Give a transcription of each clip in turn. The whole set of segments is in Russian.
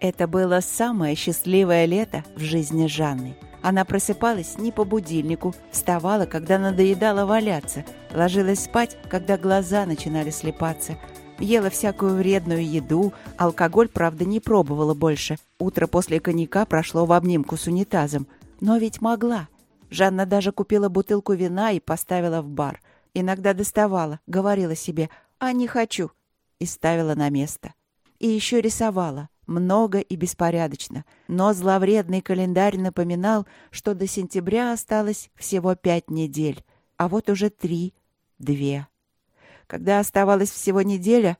Это было самое счастливое лето в жизни Жанны. Она просыпалась не по будильнику, вставала, когда надоедала валяться, ложилась спать, когда глаза начинали слепаться, ела всякую вредную еду, алкоголь, правда, не пробовала больше. Утро после коньяка прошло в обнимку с унитазом. Но ведь могла. Жанна даже купила бутылку вина и поставила в бар. Иногда доставала, говорила себе «а не хочу» и ставила на место. И еще рисовала. Много и беспорядочно. Но зловредный календарь напоминал, что до сентября осталось всего пять недель. А вот уже три, две. Когда оставалась всего неделя,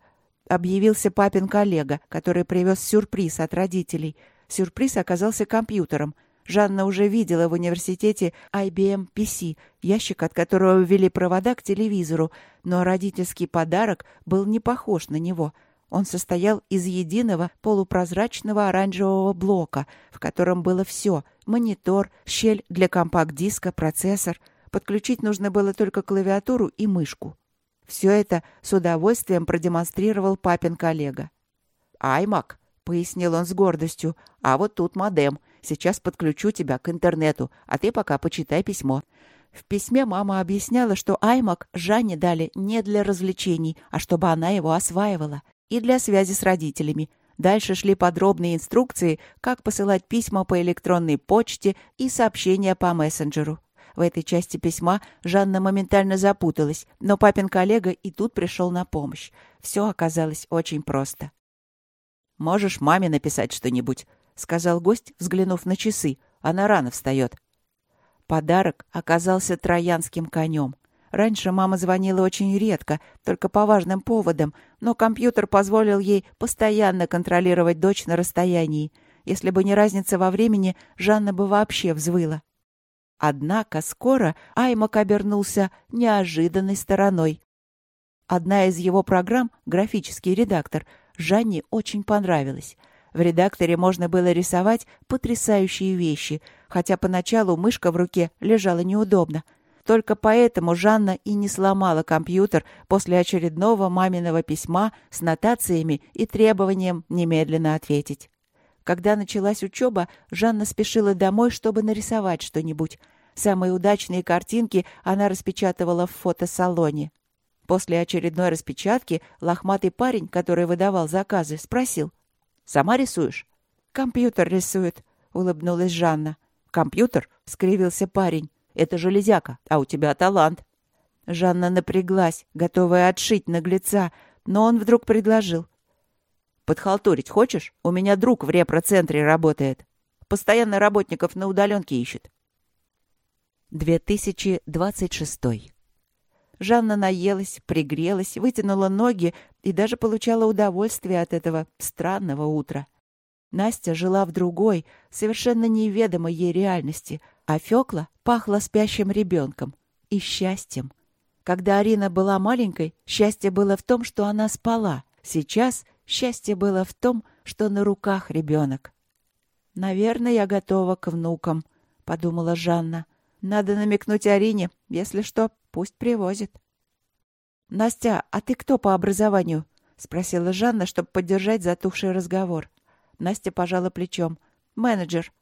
объявился папин коллега, который привез сюрприз от родителей. Сюрприз оказался компьютером. Жанна уже видела в университете IBM PC, ящик, от которого ввели провода к телевизору, но родительский подарок был не похож на него — он состоял из единого полупрозрачного оранжевого блока, в котором было все — монитор, щель для компакт-диска, процессор. Подключить нужно было только клавиатуру и мышку. Все это с удовольствием продемонстрировал папин коллега. «Аймак», — пояснил он с гордостью, — «а вот тут модем. Сейчас подключу тебя к интернету, а ты пока почитай письмо». В письме мама объясняла, что Аймак Жанне дали не для развлечений, а чтобы она его осваивала и для связи с родителями. Дальше шли подробные инструкции, как посылать письма по электронной почте и сообщения по мессенджеру. В этой части письма Жанна моментально запуталась, но папин коллега и тут пришел на помощь. Все оказалось очень просто. «Можешь маме написать что-нибудь?» — сказал гость, взглянув на часы. «Она рано встает». Подарок оказался троянским конем. Раньше мама звонила очень редко, только по важным поводам, но компьютер позволил ей постоянно контролировать дочь на расстоянии. Если бы не разница во времени, Жанна бы вообще взвыла. Однако скоро Аймак обернулся неожиданной стороной. Одна из его программ, графический редактор, Жанне очень понравилась. В редакторе можно было рисовать потрясающие вещи, хотя поначалу мышка в руке лежала неудобно — только поэтому Жанна и не сломала компьютер после очередного маминого письма с нотациями и требованием немедленно ответить. Когда началась учеба, Жанна спешила домой, чтобы нарисовать что-нибудь. Самые удачные картинки она распечатывала в фотосалоне. После очередной распечатки лохматый парень, который выдавал заказы, спросил. «Сама рисуешь?» «Компьютер рисует», — улыбнулась Жанна. «Компьютер?» — скривился парень. Это железяка, а у тебя талант». Жанна напряглась, готовая отшить наглеца, но он вдруг предложил. «Подхалтурить хочешь? У меня друг в репроцентре работает. Постоянно работников на удаленке ищет». 2026 Жанна наелась, пригрелась, вытянула ноги и даже получала удовольствие от этого странного утра. Настя жила в другой, совершенно неведомой ей реальности — а Фёкла пахла спящим ребенком и счастьем. Когда Арина была маленькой, счастье было в том, что она спала. Сейчас счастье было в том, что на руках ребенок. «Наверное, я готова к внукам», — подумала Жанна. «Надо намекнуть Арине. Если что, пусть привозит». «Настя, а ты кто по образованию?» — спросила Жанна, чтобы поддержать затухший разговор. Настя пожала плечом. «Менеджер».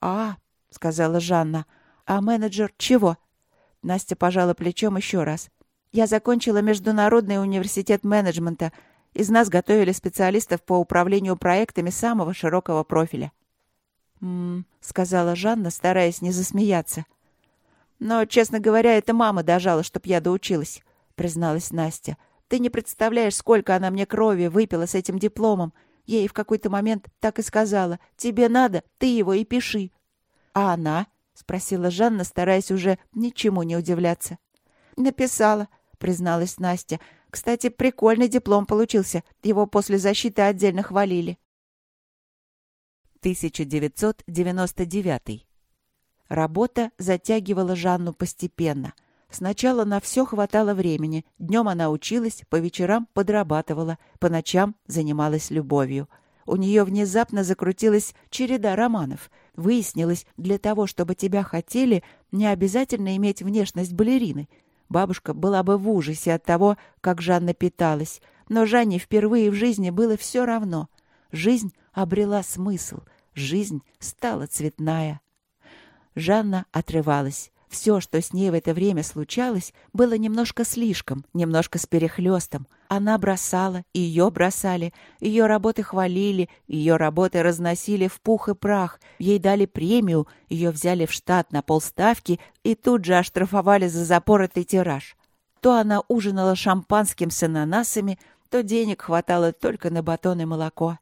«А, — сказала Жанна. «А менеджер чего?» Настя пожала плечом еще раз. «Я закончила Международный университет менеджмента. Из нас готовили специалистов по управлению проектами самого широкого профиля». «М-м», сказала Жанна, стараясь не засмеяться. «Но, честно говоря, это мама дожала, чтоб я доучилась», — призналась Настя. «Ты не представляешь, сколько она мне крови выпила с этим дипломом. Ей в какой-то момент так и сказала. «Тебе надо, ты его и пиши». «А она?» — спросила Жанна, стараясь уже ничему не удивляться. «Написала», — призналась Настя. «Кстати, прикольный диплом получился. Его после защиты отдельно хвалили». 1999. Работа затягивала Жанну постепенно. Сначала на все хватало времени. Днем она училась, по вечерам подрабатывала, по ночам занималась любовью — у нее внезапно закрутилась череда романов. Выяснилось, для того, чтобы тебя хотели, не обязательно иметь внешность балерины. Бабушка была бы в ужасе от того, как Жанна питалась. Но Жанне впервые в жизни было все равно. Жизнь обрела смысл, жизнь стала цветная. Жанна отрывалась. Все, что с ней в это время случалось, было немножко слишком, немножко с перехлестом. Она бросала, ее бросали, ее работы хвалили, ее работы разносили в пух и прах, ей дали премию, ее взяли в штат на полставки и тут же оштрафовали за запоротый тираж. То она ужинала шампанским с ананасами, то денег хватало только на батон и молоко.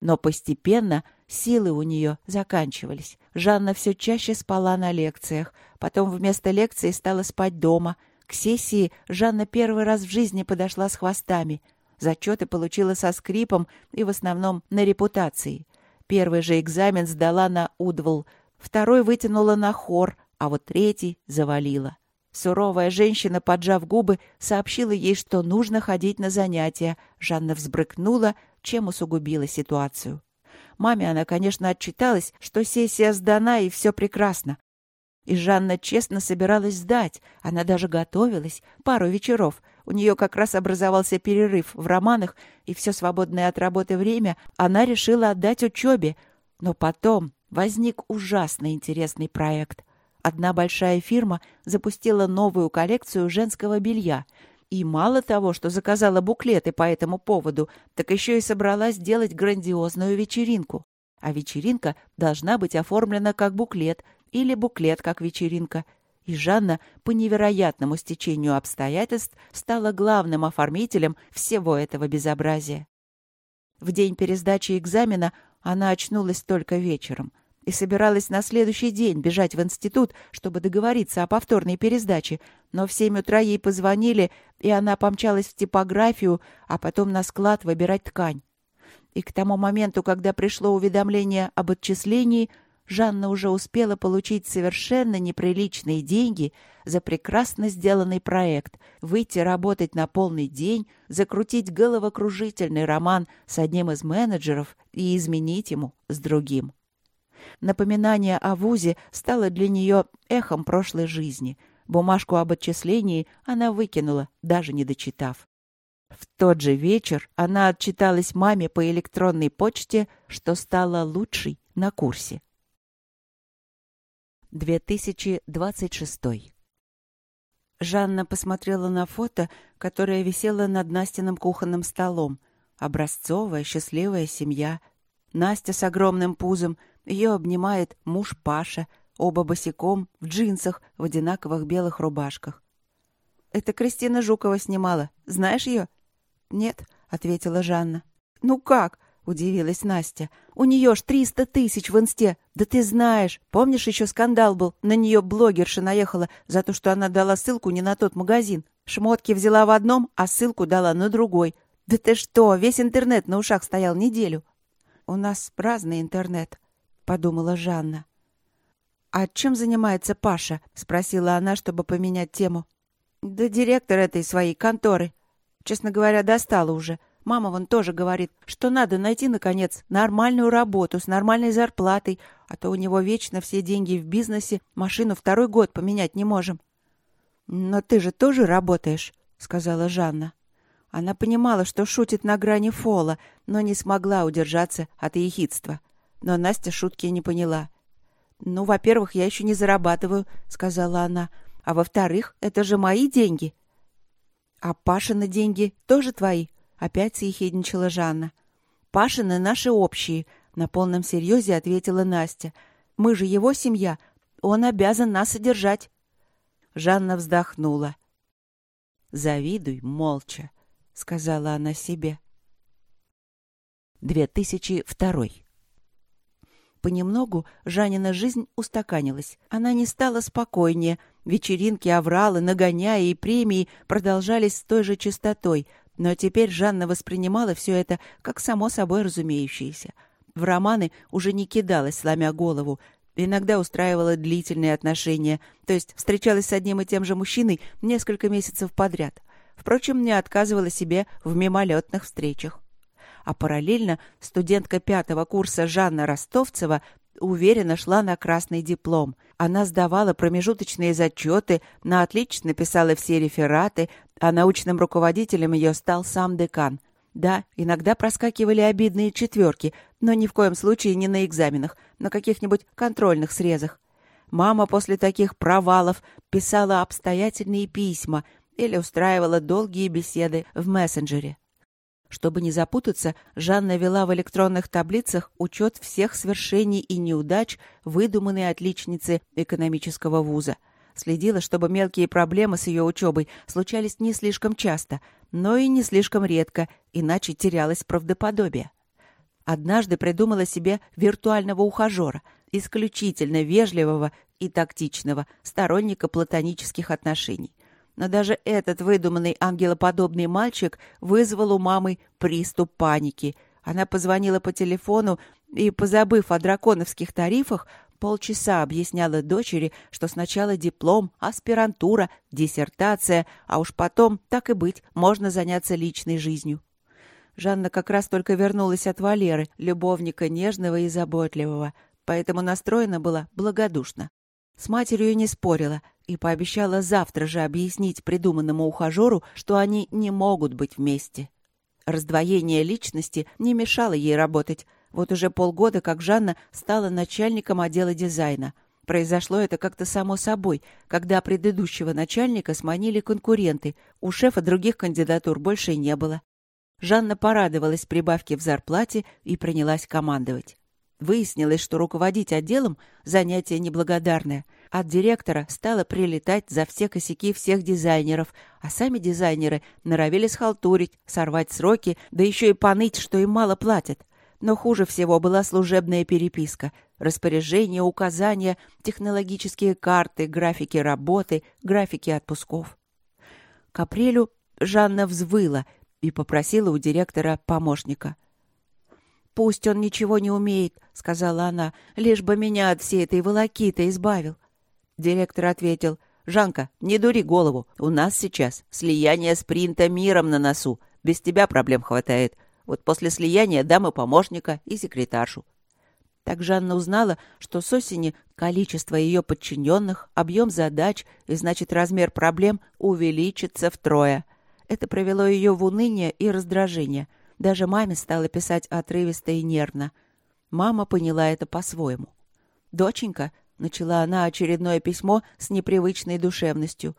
Но постепенно силы у нее заканчивались. Жанна все чаще спала на лекциях, потом вместо лекции стала спать дома. К сессии Жанна первый раз в жизни подошла с хвостами. Зачеты получила со скрипом и в основном на репутации. Первый же экзамен сдала на удвол, второй вытянула на хор, а вот третий завалила. Суровая женщина, поджав губы, сообщила ей, что нужно ходить на занятия. Жанна взбрыкнула, чем усугубила ситуацию. Маме она, конечно, отчиталась, что сессия сдана и все прекрасно. И Жанна честно собиралась сдать. Она даже готовилась. Пару вечеров. У нее как раз образовался перерыв в романах, и все свободное от работы время она решила отдать учебе. Но потом возник ужасно интересный проект. Одна большая фирма запустила новую коллекцию женского белья — и мало того, что заказала буклеты по этому поводу, так еще и собралась сделать грандиозную вечеринку. А вечеринка должна быть оформлена как буклет или буклет как вечеринка. И Жанна по невероятному стечению обстоятельств стала главным оформителем всего этого безобразия. В день пересдачи экзамена она очнулась только вечером — и собиралась на следующий день бежать в институт, чтобы договориться о повторной пересдаче, но в семь утра ей позвонили, и она помчалась в типографию, а потом на склад выбирать ткань. И к тому моменту, когда пришло уведомление об отчислении, Жанна уже успела получить совершенно неприличные деньги за прекрасно сделанный проект, выйти работать на полный день, закрутить головокружительный роман с одним из менеджеров и изменить ему с другим. Напоминание о ВУЗе стало для нее эхом прошлой жизни. Бумажку об отчислении она выкинула, даже не дочитав. В тот же вечер она отчиталась маме по электронной почте, что стала лучшей на курсе. 2026 Жанна посмотрела на фото, которое висело над Настиным кухонным столом. Образцовая, счастливая семья. Настя с огромным пузом, ее обнимает муж Паша, оба босиком, в джинсах, в одинаковых белых рубашках. «Это Кристина Жукова снимала. Знаешь ее?» «Нет», — ответила Жанна. «Ну как?» — удивилась Настя. «У нее ж триста тысяч в инсте. Да ты знаешь. Помнишь, еще скандал был? На нее блогерша наехала за то, что она дала ссылку не на тот магазин. Шмотки взяла в одном, а ссылку дала на другой. Да ты что, весь интернет на ушах стоял неделю». «У нас разный интернет», подумала Жанна. «А чем занимается Паша?» — спросила она, чтобы поменять тему. «Да директор этой своей конторы. Честно говоря, достала уже. Мама вон тоже говорит, что надо найти, наконец, нормальную работу с нормальной зарплатой, а то у него вечно все деньги в бизнесе, машину второй год поменять не можем». «Но ты же тоже работаешь», — сказала Жанна. Она понимала, что шутит на грани фола, но не смогла удержаться от ехидства. Но Настя шутки не поняла. «Ну, во-первых, я еще не зарабатываю», — сказала она. «А во-вторых, это же мои деньги». «А Пашины деньги тоже твои?» — опять съехидничала Жанна. «Пашины наши общие», — на полном серьезе ответила Настя. «Мы же его семья. Он обязан нас содержать». Жанна вздохнула. «Завидуй молча», — сказала она себе. 2002 Понемногу Жанина жизнь устаканилась. Она не стала спокойнее. Вечеринки, авралы, нагоняя и премии продолжались с той же частотой. Но теперь Жанна воспринимала все это как само собой разумеющееся. В романы уже не кидалась, сломя голову. Иногда устраивала длительные отношения, то есть встречалась с одним и тем же мужчиной несколько месяцев подряд. Впрочем, не отказывала себе в мимолетных встречах а параллельно студентка пятого курса Жанна Ростовцева уверенно шла на красный диплом. Она сдавала промежуточные зачеты, на отлично писала все рефераты, а научным руководителем ее стал сам декан. Да, иногда проскакивали обидные четверки, но ни в коем случае не на экзаменах, на каких-нибудь контрольных срезах. Мама после таких провалов писала обстоятельные письма или устраивала долгие беседы в мессенджере. Чтобы не запутаться, Жанна вела в электронных таблицах учет всех свершений и неудач выдуманной отличницы экономического вуза. Следила, чтобы мелкие проблемы с ее учебой случались не слишком часто, но и не слишком редко, иначе терялось правдоподобие. Однажды придумала себе виртуального ухажера, исключительно вежливого и тактичного, сторонника платонических отношений. Но даже этот выдуманный ангелоподобный мальчик вызвал у мамы приступ паники. Она позвонила по телефону и, позабыв о драконовских тарифах, полчаса объясняла дочери, что сначала диплом, аспирантура, диссертация, а уж потом, так и быть, можно заняться личной жизнью. Жанна как раз только вернулась от Валеры, любовника нежного и заботливого, поэтому настроена была благодушно. С матерью не спорила и пообещала завтра же объяснить придуманному ухажеру, что они не могут быть вместе. Раздвоение личности не мешало ей работать. Вот уже полгода, как Жанна стала начальником отдела дизайна. Произошло это как-то само собой, когда предыдущего начальника сманили конкуренты. У шефа других кандидатур больше не было. Жанна порадовалась прибавке в зарплате и принялась командовать. Выяснилось, что руководить отделом – занятие неблагодарное. От директора стало прилетать за все косяки всех дизайнеров, а сами дизайнеры норовили схалтурить, сорвать сроки, да еще и поныть, что им мало платят. Но хуже всего была служебная переписка. Распоряжения, указания, технологические карты, графики работы, графики отпусков. К апрелю Жанна взвыла и попросила у директора помощника – «Пусть он ничего не умеет», — сказала она, — «лишь бы меня от всей этой волокиты избавил». Директор ответил, «Жанка, не дури голову. У нас сейчас слияние спринта миром на носу. Без тебя проблем хватает. Вот после слияния дам и помощника, и секретаршу». Так Жанна узнала, что с осени количество ее подчиненных, объем задач и, значит, размер проблем увеличится втрое. Это привело ее в уныние и раздражение — даже маме стала писать отрывисто и нервно. Мама поняла это по-своему. «Доченька», — начала она очередное письмо с непривычной душевностью,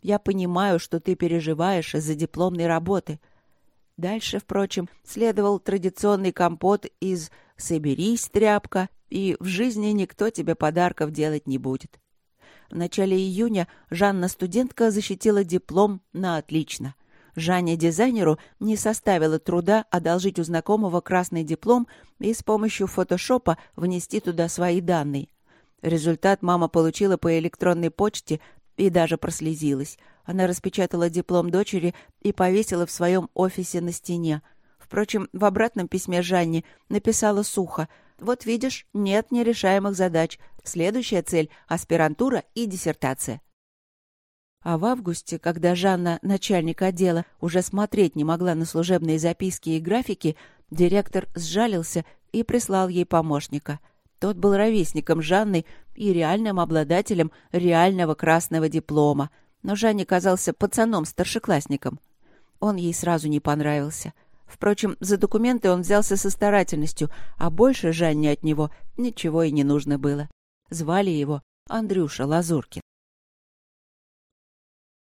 «я понимаю, что ты переживаешь из-за дипломной работы». Дальше, впрочем, следовал традиционный компот из «соберись, тряпка», и «в жизни никто тебе подарков делать не будет». В начале июня Жанна-студентка защитила диплом на отлично. Жанне-дизайнеру не составило труда одолжить у знакомого красный диплом и с помощью фотошопа внести туда свои данные. Результат мама получила по электронной почте и даже прослезилась. Она распечатала диплом дочери и повесила в своем офисе на стене. Впрочем, в обратном письме Жанне написала сухо. «Вот видишь, нет нерешаемых задач. Следующая цель — аспирантура и диссертация». А в августе, когда Жанна, начальник отдела, уже смотреть не могла на служебные записки и графики, директор сжалился и прислал ей помощника. Тот был ровесником Жанны и реальным обладателем реального красного диплома, но Жанне казался пацаном-старшеклассником. Он ей сразу не понравился. Впрочем, за документы он взялся со старательностью, а больше Жанне от него ничего и не нужно было. Звали его Андрюша Лазуркин.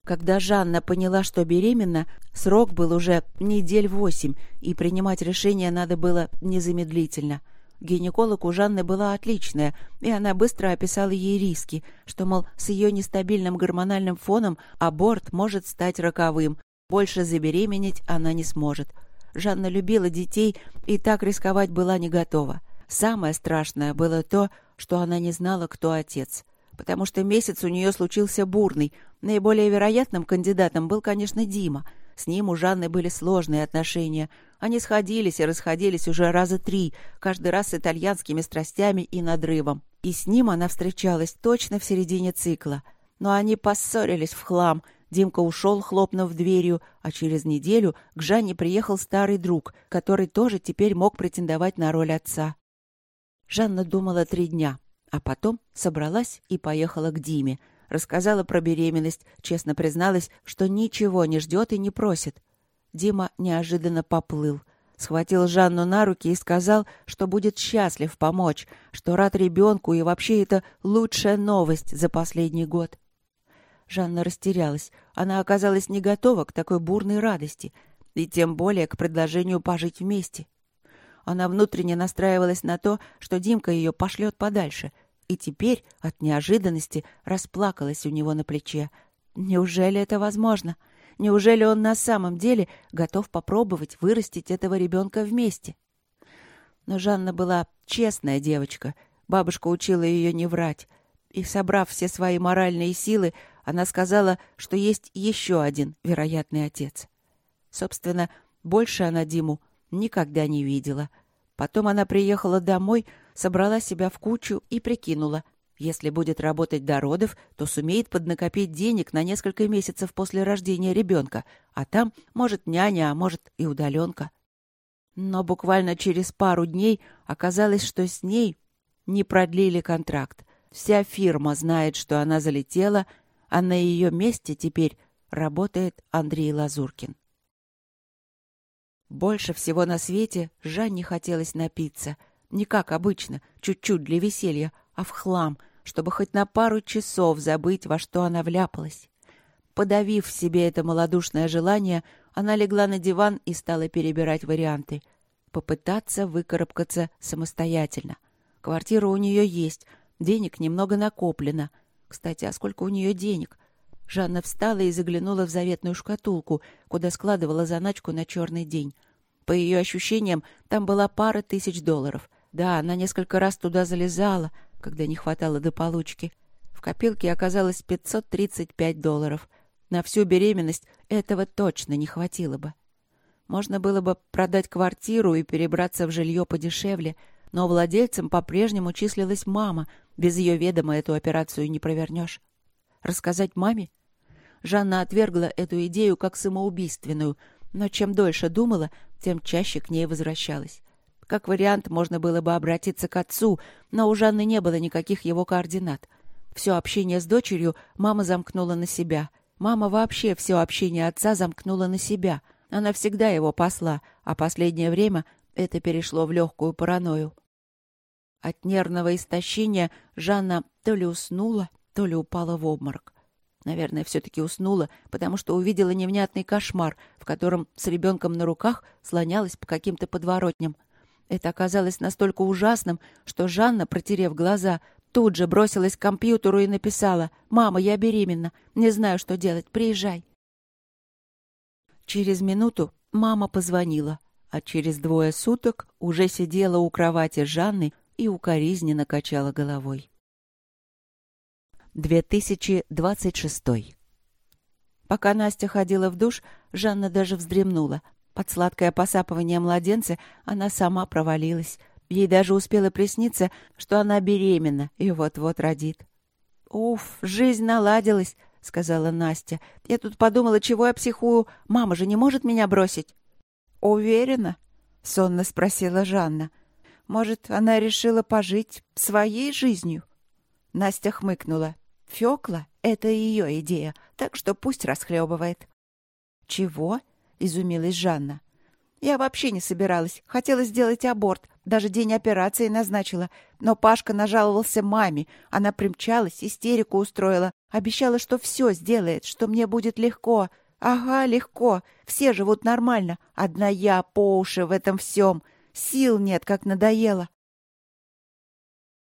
Когда Жанна поняла, что беременна, срок был уже недель восемь, и принимать решение надо было незамедлительно. Гинеколог у Жанны была отличная, и она быстро описала ей риски, что, мол, с ее нестабильным гормональным фоном аборт может стать роковым, больше забеременеть она не сможет. Жанна любила детей и так рисковать была не готова. Самое страшное было то, что она не знала, кто отец потому что месяц у нее случился бурный. Наиболее вероятным кандидатом был, конечно, Дима. С ним у Жанны были сложные отношения. Они сходились и расходились уже раза три, каждый раз с итальянскими страстями и надрывом. И с ним она встречалась точно в середине цикла. Но они поссорились в хлам. Димка ушел, хлопнув дверью, а через неделю к Жанне приехал старый друг, который тоже теперь мог претендовать на роль отца. Жанна думала три дня. А потом собралась и поехала к Диме. Рассказала про беременность, честно призналась, что ничего не ждет и не просит. Дима неожиданно поплыл. Схватил Жанну на руки и сказал, что будет счастлив помочь, что рад ребенку и вообще это лучшая новость за последний год. Жанна растерялась. Она оказалась не готова к такой бурной радости, и тем более к предложению пожить вместе. Она внутренне настраивалась на то, что Димка ее пошлет подальше, и теперь от неожиданности расплакалась у него на плече. Неужели это возможно? Неужели он на самом деле готов попробовать вырастить этого ребенка вместе? Но Жанна была честная девочка. Бабушка учила ее не врать. И, собрав все свои моральные силы, она сказала, что есть еще один вероятный отец. Собственно, больше она Диму никогда не видела. Потом она приехала домой, собрала себя в кучу и прикинула. Если будет работать до родов, то сумеет поднакопить денег на несколько месяцев после рождения ребенка, а там, может, няня, а может и удаленка. Но буквально через пару дней оказалось, что с ней не продлили контракт. Вся фирма знает, что она залетела, а на ее месте теперь работает Андрей Лазуркин. Больше всего на свете Жанне хотелось напиться. Не как обычно, чуть-чуть для веселья, а в хлам, чтобы хоть на пару часов забыть, во что она вляпалась. Подавив в себе это малодушное желание, она легла на диван и стала перебирать варианты. Попытаться выкарабкаться самостоятельно. Квартира у нее есть, денег немного накоплено. Кстати, а сколько у нее денег? Жанна встала и заглянула в заветную шкатулку, куда складывала заначку на черный день. По ее ощущениям, там была пара тысяч долларов. Да, она несколько раз туда залезала, когда не хватало до получки. В копилке оказалось 535 долларов. На всю беременность этого точно не хватило бы. Можно было бы продать квартиру и перебраться в жилье подешевле, но владельцем по-прежнему числилась мама. Без ее ведома эту операцию не провернешь. Рассказать маме? Жанна отвергла эту идею как самоубийственную, но чем дольше думала, тем чаще к ней возвращалась. Как вариант, можно было бы обратиться к отцу, но у Жанны не было никаких его координат. Все общение с дочерью мама замкнула на себя. Мама вообще все общение отца замкнула на себя. Она всегда его посла, а последнее время это перешло в легкую паранойю. От нервного истощения Жанна то ли уснула, то ли упала в обморок. Наверное, все-таки уснула, потому что увидела невнятный кошмар, в котором с ребенком на руках слонялась по каким-то подворотням. Это оказалось настолько ужасным, что Жанна, протерев глаза, тут же бросилась к компьютеру и написала «Мама, я беременна. Не знаю, что делать. Приезжай». Через минуту мама позвонила, а через двое суток уже сидела у кровати Жанны и укоризненно качала головой. 2026. Пока Настя ходила в душ, Жанна даже вздремнула. Под сладкое посапывание младенца она сама провалилась. Ей даже успело присниться, что она беременна и вот-вот родит. «Уф, жизнь наладилась», — сказала Настя. «Я тут подумала, чего я психую. Мама же не может меня бросить». «Уверена?» — сонно спросила Жанна. «Может, она решила пожить своей жизнью?» Настя хмыкнула. Фёкла — это ее идея, так что пусть расхлебывает. «Чего?» — изумилась Жанна. «Я вообще не собиралась. Хотела сделать аборт. Даже день операции назначила. Но Пашка нажаловался маме. Она примчалась, истерику устроила. Обещала, что все сделает, что мне будет легко. Ага, легко. Все живут нормально. Одна я по уши в этом всем. Сил нет, как надоело.